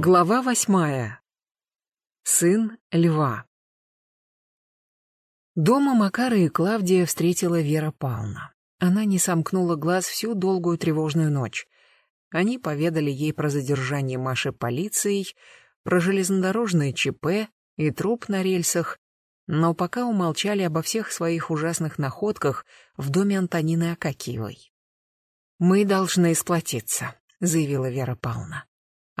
Глава восьмая. Сын льва. Дома Макара и Клавдия встретила Вера Павловна. Она не сомкнула глаз всю долгую тревожную ночь. Они поведали ей про задержание Маши полицией, про железнодорожное ЧП и труп на рельсах, но пока умолчали обо всех своих ужасных находках в доме Антонины Акакиевой. «Мы должны сплотиться», — заявила Вера Павловна.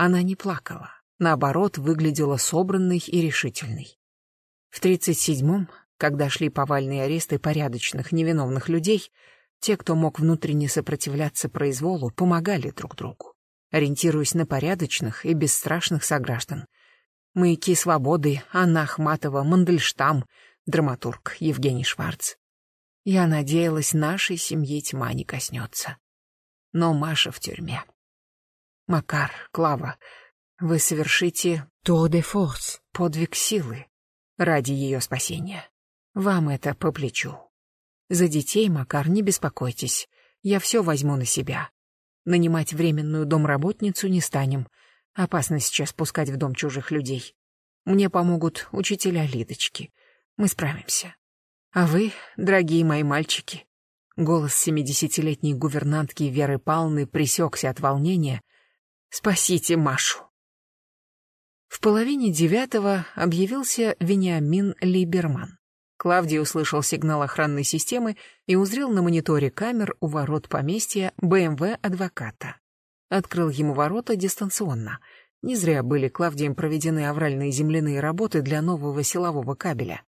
Она не плакала, наоборот, выглядела собранной и решительной. В 37-м, когда шли повальные аресты порядочных, невиновных людей, те, кто мог внутренне сопротивляться произволу, помогали друг другу, ориентируясь на порядочных и бесстрашных сограждан. Маяки свободы, Анна Ахматова, Мандельштам, драматург Евгений Шварц. Я надеялась, нашей семьи тьма не коснется. Но Маша в тюрьме. Макар, Клава, вы совершите то де форс, подвиг силы, ради ее спасения. Вам это по плечу. За детей, Макар, не беспокойтесь. Я все возьму на себя. Нанимать временную домработницу не станем. Опасно сейчас пускать в дом чужих людей. Мне помогут учителя Лидочки. Мы справимся. А вы, дорогие мои мальчики... Голос семидесятилетней гувернантки Веры Палны пресекся от волнения, Спасите Машу. В половине девятого объявился Вениамин Либерман. Клавдий услышал сигнал охранной системы и узрел на мониторе камер у ворот поместья БМВ адвоката. Открыл ему ворота дистанционно. Не зря были Клавдием проведены авральные земляные работы для нового силового кабеля.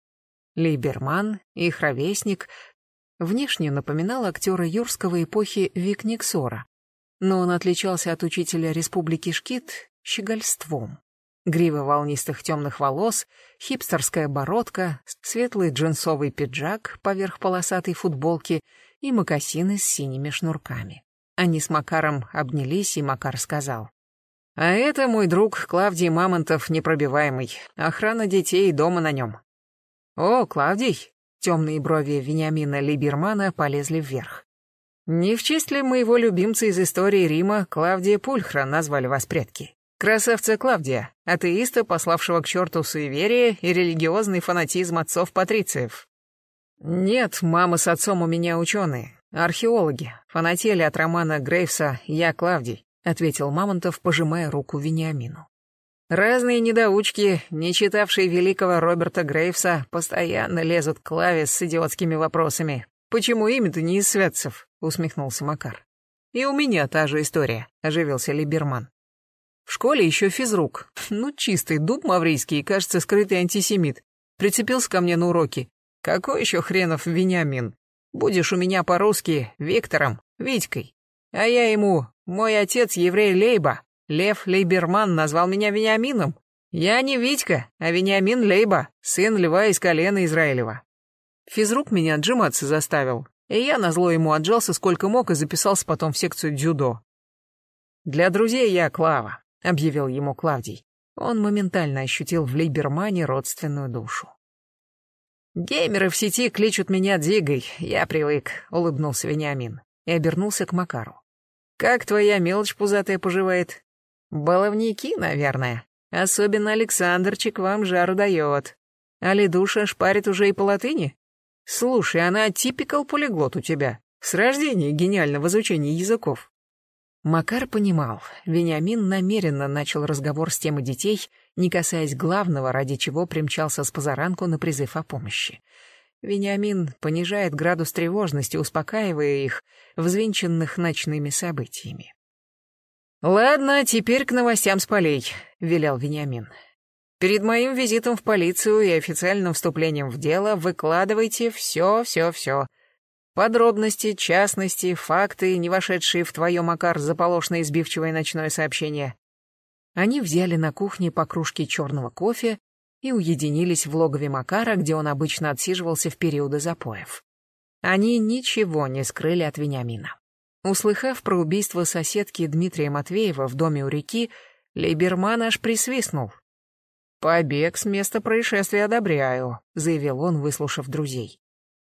Лейберман, их ровесник, внешне напоминал актера юрского эпохи Вик Никсора, но он отличался от учителя республики Шкит щегольством. Грива волнистых темных волос, хипстерская бородка, светлый джинсовый пиджак поверх полосатой футболки и мокасины с синими шнурками. Они с Макаром обнялись, и Макар сказал. «А это мой друг Клавдий Мамонтов непробиваемый. Охрана детей дома на нем». «О, Клавдий!» Темные брови Вениамина Либермана полезли вверх. Не в честь ли моего любимца из истории Рима Клавдия Пульхра назвали вас предки? Красавца Клавдия, атеиста, пославшего к черту суеверие и религиозный фанатизм отцов-патрициев. Нет, мама с отцом у меня ученые, археологи, фанатели от романа Грейвса «Я Клавдий», ответил Мамонтов, пожимая руку Вениамину. Разные недоучки, не читавшие великого Роберта Грейвса, постоянно лезут к Клаве с идиотскими вопросами. Почему имя-то не из Святцев? усмехнулся Макар. И у меня та же история, оживился Либерман. В школе еще физрук. Ну, чистый дуб маврийский, кажется, скрытый антисемит. Прицепился ко мне на уроки. Какой еще хренов Вениамин? Будешь у меня по-русски Виктором, Витькой. А я ему, мой отец еврей Лейба, Лев Лейберман назвал меня Вениамином. Я не Витька, а Вениамин Лейба, сын льва из колена Израилева. Физрук меня отжиматься заставил, и я назло ему отжался сколько мог и записался потом в секцию дзюдо. «Для друзей я Клава», — объявил ему Клавдий. Он моментально ощутил в Лейбермане родственную душу. «Геймеры в сети кличут меня Дигой, я привык», — улыбнулся Вениамин и обернулся к Макару. «Как твоя мелочь пузатая поживает?» «Баловники, наверное. Особенно Александрчик вам жару дает. А Ледуша шпарит уже и по латыни?» Слушай, она типикал полиглот у тебя. С рождения гениально в изучении языков. Макар понимал, Вениамин намеренно начал разговор с темы детей, не касаясь главного, ради чего примчался с позаранку на призыв о помощи. Вениамин понижает градус тревожности, успокаивая их, взвинченных ночными событиями. «Ладно, теперь к новостям с полей», — велел Вениамин. Перед моим визитом в полицию и официальным вступлением в дело выкладывайте все-все-все. Подробности, частности, факты, не вошедшие в твое, Макар, заполошное избивчивое ночное сообщение. Они взяли на кухне по кружке черного кофе и уединились в логове Макара, где он обычно отсиживался в периоды запоев. Они ничего не скрыли от Вениамина. Услыхав про убийство соседки Дмитрия Матвеева в доме у реки, Лейберман аж присвистнул. «Побег с места происшествия одобряю», — заявил он, выслушав друзей.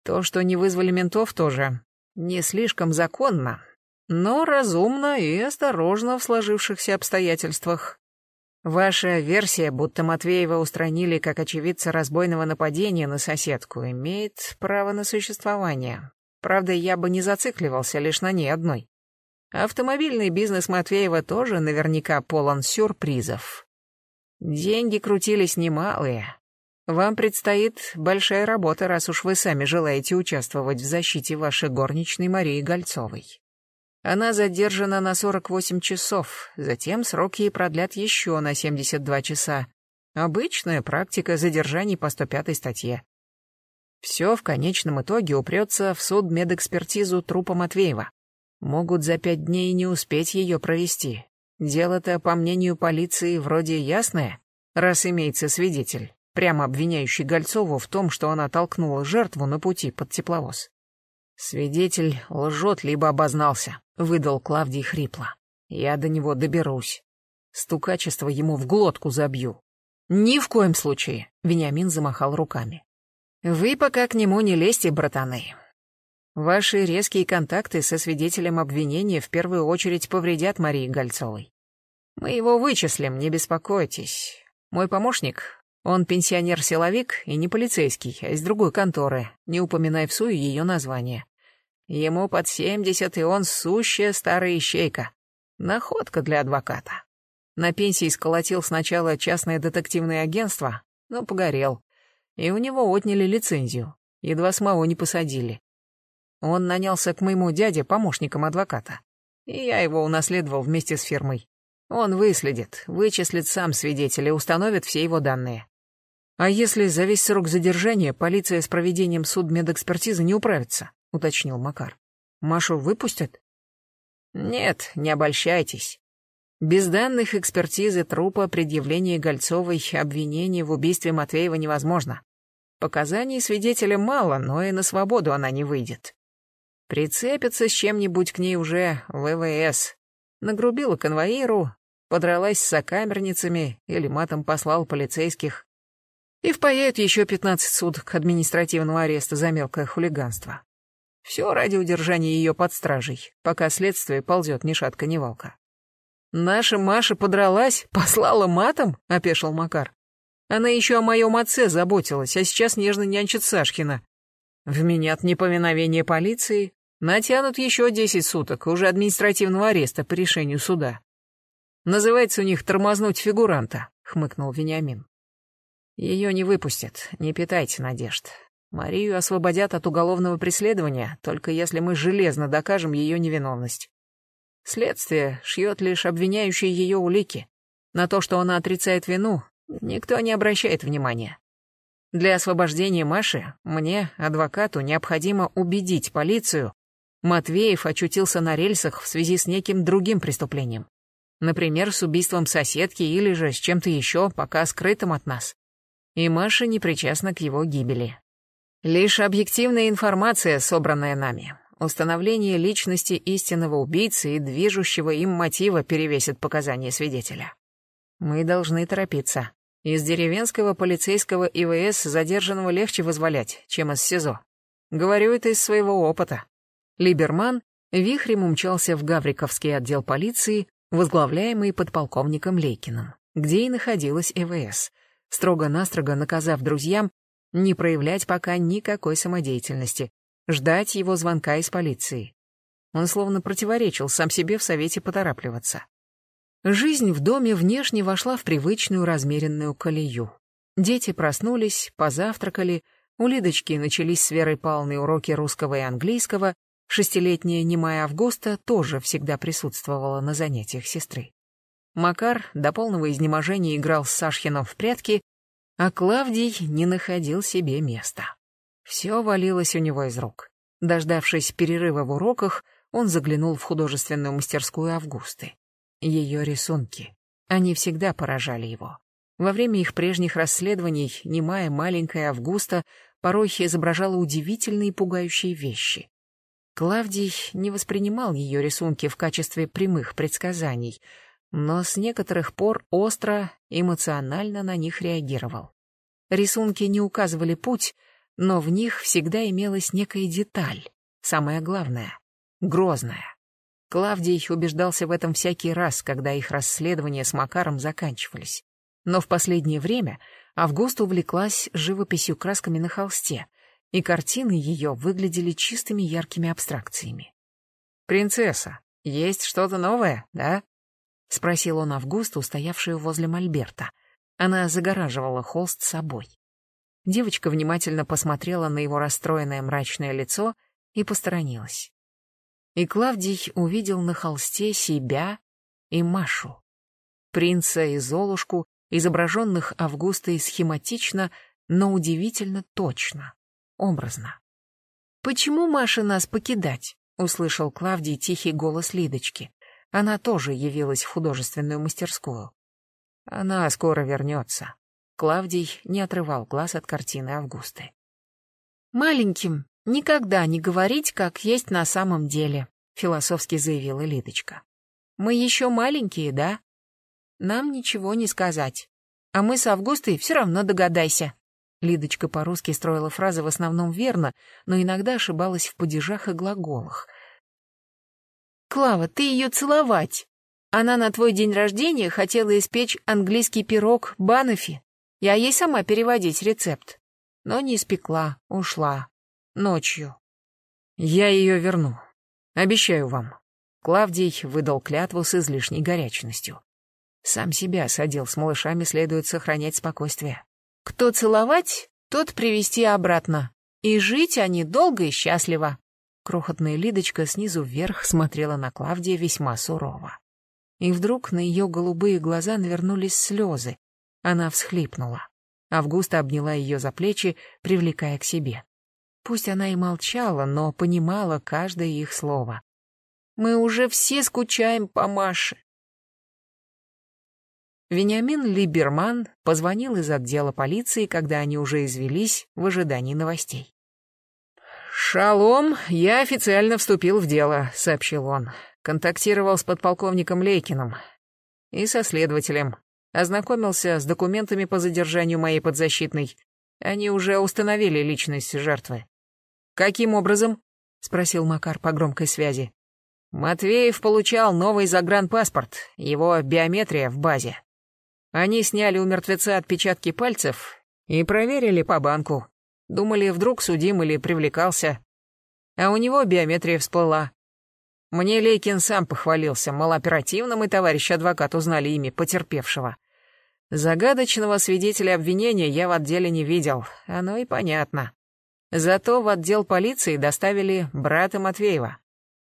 «То, что не вызвали ментов, тоже не слишком законно, но разумно и осторожно в сложившихся обстоятельствах. Ваша версия, будто Матвеева устранили как очевидца разбойного нападения на соседку, имеет право на существование. Правда, я бы не зацикливался лишь на ней одной. Автомобильный бизнес Матвеева тоже наверняка полон сюрпризов. Деньги крутились немалые. Вам предстоит большая работа, раз уж вы сами желаете участвовать в защите вашей горничной Марии Гольцовой. Она задержана на 48 часов, затем срок ей продлят еще на 72 часа. Обычная практика задержаний по 105 статье. Все в конечном итоге упрется в суд медэкспертизу трупа Матвеева. Могут за пять дней не успеть ее провести. Дело-то, по мнению полиции, вроде ясное, раз имеется свидетель, прямо обвиняющий Гольцову в том, что она толкнула жертву на пути под тепловоз. Свидетель лжет либо обознался, выдал Клавдий хрипло. Я до него доберусь. Стукачество ему в глотку забью. Ни в коем случае, Вениамин замахал руками. Вы пока к нему не лезьте, братаны. Ваши резкие контакты со свидетелем обвинения в первую очередь повредят Марии Гольцовой. Мы его вычислим, не беспокойтесь. Мой помощник, он пенсионер-силовик и не полицейский, а из другой конторы, не упоминай в сую ее название. Ему под семьдесят, и он сущая старая ищейка. Находка для адвоката. На пенсии сколотил сначала частное детективное агентство, но погорел. И у него отняли лицензию. Едва самого не посадили. Он нанялся к моему дяде помощником адвоката. И я его унаследовал вместе с фирмой. Он выследит, вычислит сам свидетеля, установит все его данные. А если за весь срок задержания полиция с проведением судмедэкспертизы не управится? — уточнил Макар. «Машу выпустят?» «Нет, не обольщайтесь. Без данных экспертизы трупа предъявление Гольцовой обвинений в убийстве Матвеева невозможно. Показаний свидетеля мало, но и на свободу она не выйдет. Прицепится с чем-нибудь к ней уже ВВС. Нагрубила конвоиру, подралась с сокамерницами или матом послал полицейских. И впаяют еще 15 суток административного ареста за мелкое хулиганство. Все ради удержания ее под стражей, пока следствие ползет ни шатка, ни валка. «Наша Маша подралась, послала матом?» — опешил Макар. «Она еще о моем отце заботилась, а сейчас нежно нянчит Сашкина. В меня от неповиновения полиции натянут еще десять суток, уже административного ареста по решению суда. Называется у них «тормознуть фигуранта», — хмыкнул Вениамин. Ее не выпустят, не питайте надежд. Марию освободят от уголовного преследования, только если мы железно докажем ее невиновность. Следствие шьет лишь обвиняющие ее улики. На то, что она отрицает вину, никто не обращает внимания. Для освобождения Маши мне, адвокату, необходимо убедить полицию, Матвеев очутился на рельсах в связи с неким другим преступлением. Например, с убийством соседки или же с чем-то еще, пока скрытым от нас. И Маша не причастна к его гибели. Лишь объективная информация, собранная нами. Установление личности истинного убийцы и движущего им мотива перевесит показания свидетеля. Мы должны торопиться. Из деревенского полицейского ИВС задержанного легче вызволять, чем из СИЗО. Говорю это из своего опыта. Либерман вихрем умчался в Гавриковский отдел полиции, возглавляемый подполковником Лейкиным, где и находилась ИВС, строго-настрого наказав друзьям не проявлять пока никакой самодеятельности, ждать его звонка из полиции. Он словно противоречил сам себе в совете поторапливаться. Жизнь в доме внешне вошла в привычную размеренную колею. Дети проснулись, позавтракали, у Лидочки начались с Верой Павловной уроки русского и английского, шестилетняя немая Августа тоже всегда присутствовала на занятиях сестры. Макар до полного изнеможения играл с Сашхином в прятки, а Клавдий не находил себе места. Все валилось у него из рук. Дождавшись перерыва в уроках, он заглянул в художественную мастерскую Августы. Ее рисунки. Они всегда поражали его. Во время их прежних расследований немая маленькая Августа порой изображала удивительные и пугающие вещи. Клавдий не воспринимал ее рисунки в качестве прямых предсказаний, но с некоторых пор остро, эмоционально на них реагировал. Рисунки не указывали путь, но в них всегда имелась некая деталь, самое главное — грозная. Клавдий убеждался в этом всякий раз, когда их расследования с Макаром заканчивались. Но в последнее время Августа увлеклась живописью красками на холсте, и картины ее выглядели чистыми яркими абстракциями. «Принцесса, есть что-то новое, да?» — спросил он Августу, стоявшую возле Мольберта. Она загораживала холст собой. Девочка внимательно посмотрела на его расстроенное мрачное лицо и посторонилась. И Клавдий увидел на холсте себя и Машу. Принца и Золушку, изображенных Августой схематично, но удивительно точно, образно. «Почему Маша нас покидать?» — услышал Клавдий тихий голос Лидочки. Она тоже явилась в художественную мастерскую. Она скоро вернется. Клавдий не отрывал глаз от картины Августы. «Маленьким никогда не говорить, как есть на самом деле», — философски заявила Лидочка. «Мы еще маленькие, да? Нам ничего не сказать. А мы с Августой все равно догадайся». Лидочка по-русски строила фразы в основном верно, но иногда ошибалась в падежах и глаголах. «Клава, ты ее целовать!» Она на твой день рождения хотела испечь английский пирог банофи. Я ей сама переводить рецепт. Но не испекла, ушла. Ночью. Я ее верну. Обещаю вам. Клавдий выдал клятву с излишней горячностью. Сам себя садил с малышами, следует сохранять спокойствие. Кто целовать, тот привести обратно. И жить они долго и счастливо. Крохотная Лидочка снизу вверх смотрела на Клавдия весьма сурово. И вдруг на ее голубые глаза навернулись слезы, она всхлипнула. Августа обняла ее за плечи, привлекая к себе. Пусть она и молчала, но понимала каждое их слово. «Мы уже все скучаем по Маше». Вениамин Либерман позвонил из отдела полиции, когда они уже извелись в ожидании новостей. «Шалом, я официально вступил в дело», — сообщил он. Контактировал с подполковником Лейкиным и со следователем. Ознакомился с документами по задержанию моей подзащитной. Они уже установили личность жертвы. «Каким образом?» — спросил Макар по громкой связи. Матвеев получал новый загранпаспорт, его биометрия в базе. Они сняли у мертвеца отпечатки пальцев и проверили по банку. Думали, вдруг судим или привлекался. А у него биометрия всплыла. Мне Лейкин сам похвалился, мол, оперативно мы, товарищ адвокат, узнали имя потерпевшего. Загадочного свидетеля обвинения я в отделе не видел, оно и понятно. Зато в отдел полиции доставили брата Матвеева.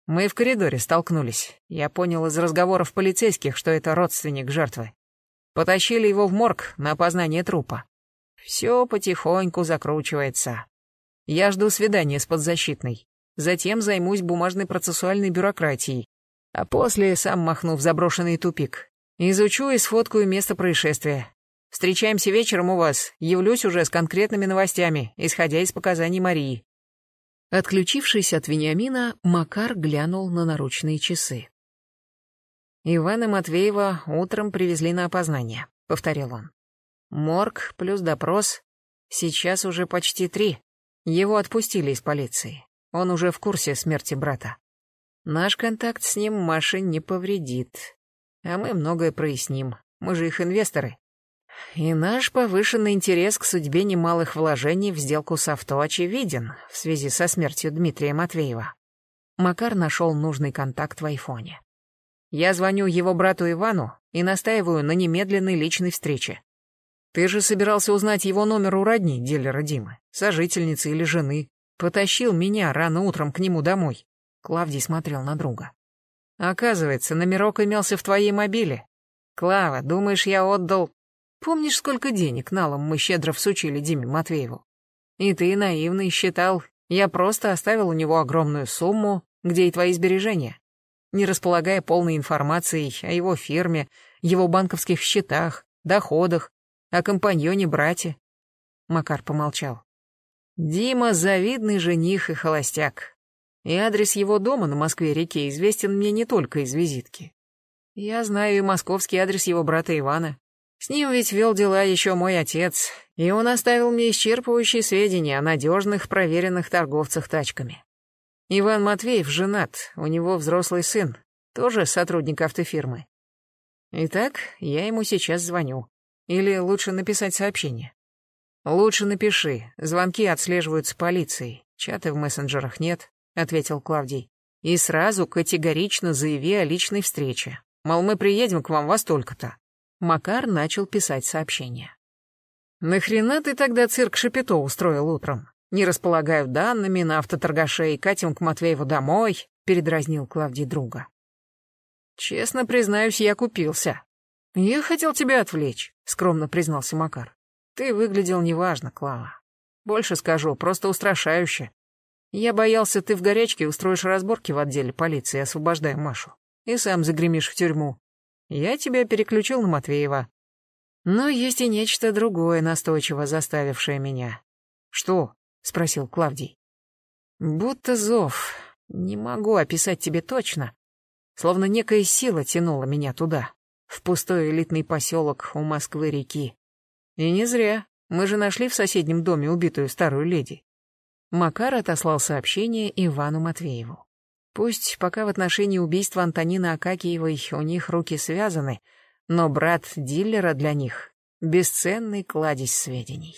Мы в коридоре столкнулись. Я понял из разговоров полицейских, что это родственник жертвы. Потащили его в морг на опознание трупа. Все потихоньку закручивается. Я жду свидания с подзащитной. Затем займусь бумажной процессуальной бюрократией. А после сам махну в заброшенный тупик. Изучу и сфоткаю место происшествия. Встречаемся вечером у вас. Явлюсь уже с конкретными новостями, исходя из показаний Марии». Отключившись от Вениамина, Макар глянул на наручные часы. «Ивана Матвеева утром привезли на опознание», — повторил он. «Морг плюс допрос. Сейчас уже почти три. Его отпустили из полиции. Он уже в курсе смерти брата. Наш контакт с ним Маше не повредит. А мы многое проясним. Мы же их инвесторы. И наш повышенный интерес к судьбе немалых вложений в сделку с авто очевиден в связи со смертью Дмитрия Матвеева. Макар нашел нужный контакт в айфоне. Я звоню его брату Ивану и настаиваю на немедленной личной встрече. Ты же собирался узнать его номер у родни, дилера Димы, сожительницы или жены. Потащил меня рано утром к нему домой. Клавдий смотрел на друга. Оказывается, номерок имелся в твоей мобиле. Клава, думаешь, я отдал... Помнишь, сколько денег налом мы щедро всучили Диме Матвееву? И ты, наивный, считал, я просто оставил у него огромную сумму, где и твои сбережения, не располагая полной информацией о его фирме, его банковских счетах, доходах, о компаньоне-брате. Макар помолчал. Дима — завидный жених и холостяк. И адрес его дома на Москве-реке известен мне не только из визитки. Я знаю и московский адрес его брата Ивана. С ним ведь вел дела еще мой отец, и он оставил мне исчерпывающие сведения о надежных, проверенных торговцах тачками. Иван Матвеев женат, у него взрослый сын, Тоже сотрудник автофирмы. Итак, я ему сейчас звоню. Или лучше написать сообщение. Лучше напиши. Звонки отслеживаются полицией. Чаты в мессенджерах нет, ответил Клавдий. И сразу категорично заяви о личной встрече. Мол, мы приедем к вам во столько-то. Макар начал писать сообщение. «Нахрена ты тогда цирк Шапито устроил утром? Не располагаю данными на автоторгашей, катим к Матвееву домой», — передразнил Клавдий друга. Честно признаюсь, я купился. Я хотел тебя отвлечь, скромно признался Макар. Ты выглядел неважно, Клава. Больше скажу, просто устрашающе. Я боялся, ты в горячке устроишь разборки в отделе полиции, освобождая Машу. И сам загремишь в тюрьму. Я тебя переключил на Матвеева. Но есть и нечто другое, настойчиво заставившее меня. Что? Спросил Клавдий. Будто зов. Не могу описать тебе точно, Словно некая сила тянула меня туда, в пустой элитный поселок у Москвы-реки. И не зря. Мы же нашли в соседнем доме убитую старую леди. Макар отослал сообщение Ивану Матвееву. Пусть пока в отношении убийства Антонины Акакиевой у них руки связаны, но брат дилера для них — бесценный кладезь сведений.